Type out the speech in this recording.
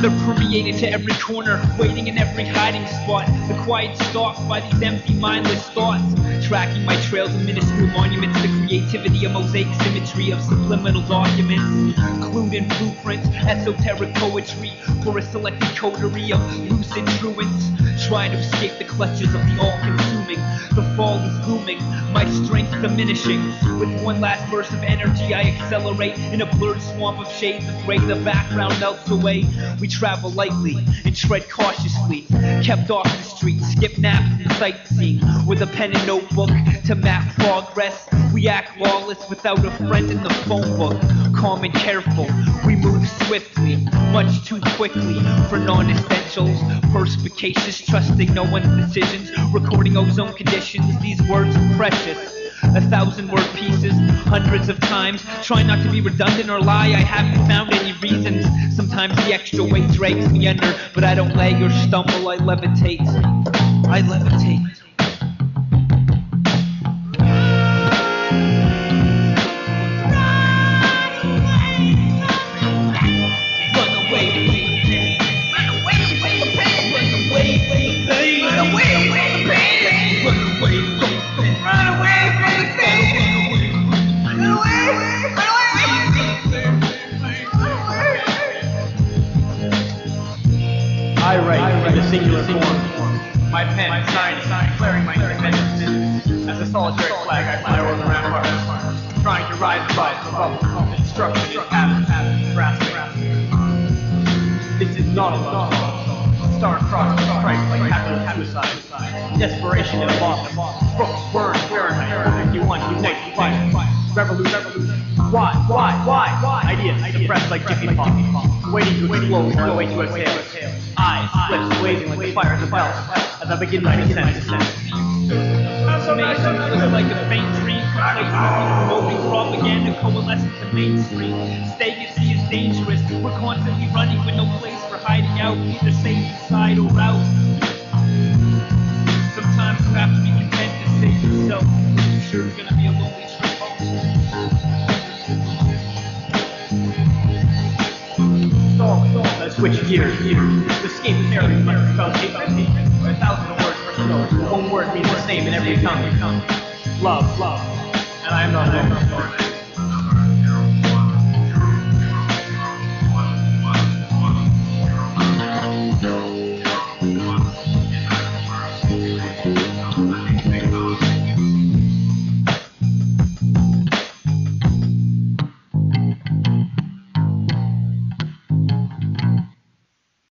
They're permeated to every corner, waiting in every hiding spot. The quiet stalked by these empty, mindless thoughts. Tracking my trails of minuscule monuments, of mosaic symmetry of subliminal documents. Clued in blueprints, esoteric poetry, for a selected coterie of lucid truants. Trying to escape the clutches of the all consuming. The fall is looming, my strength diminishing. With one last burst of energy, I accelerate in a blurred swamp of shades of gray. The background melts away. We travel lightly and tread cautiously. Kept off the streets, skip naps and sightseeing. With a pen and notebook to map progress. We act lawless without a friend in the phone book. Calm and careful, we move swiftly, much too quickly for non essentials. Perspicacious, trusting no one's decisions. Recording ozone conditions, these words are precious. A thousand word pieces, hundreds of times. Try not to be redundant or lie, I haven't found any reasons. Sometimes the extra weight drags me under, but I don't lag or stumble, I levitate. I levitate. I write in the singular form. My pen signing, declaring my independence. As a solitary flag, I fly over the ramparts, trying to rise above the rubble of destruction and habit, grasping. This is not a love song. Star-crossed stripes like capital suicide. Desperation in a loss. Brooks, Burns, Fahrenheit, 51, unite, fight. Revolution. Why? Why? Why? Why? Ideas suppressed like jiffy pop, waiting to explode on the way to exhale. Eyes, lips blazing like the fires of hell as I begin my descent. Transformation is like a faint dream from places promoting propaganda coalescing to mainstream. Stagnancy is dangerous. We're constantly running with no place for hiding out, either safe inside or out. Sometimes you have to be content to save yourself. Sure it's gonna be a lonely trip home. Let's switch gears. Escape like about eight a thousand words for snow. One word means the same in every tongue. Love, love, and I am not alone.